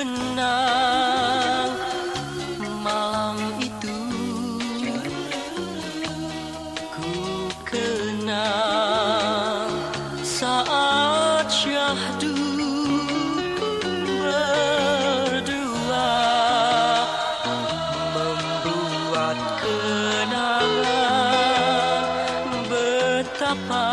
kenang malam itu. Ku kenang saat syahdu berdua membuat kenangan betapa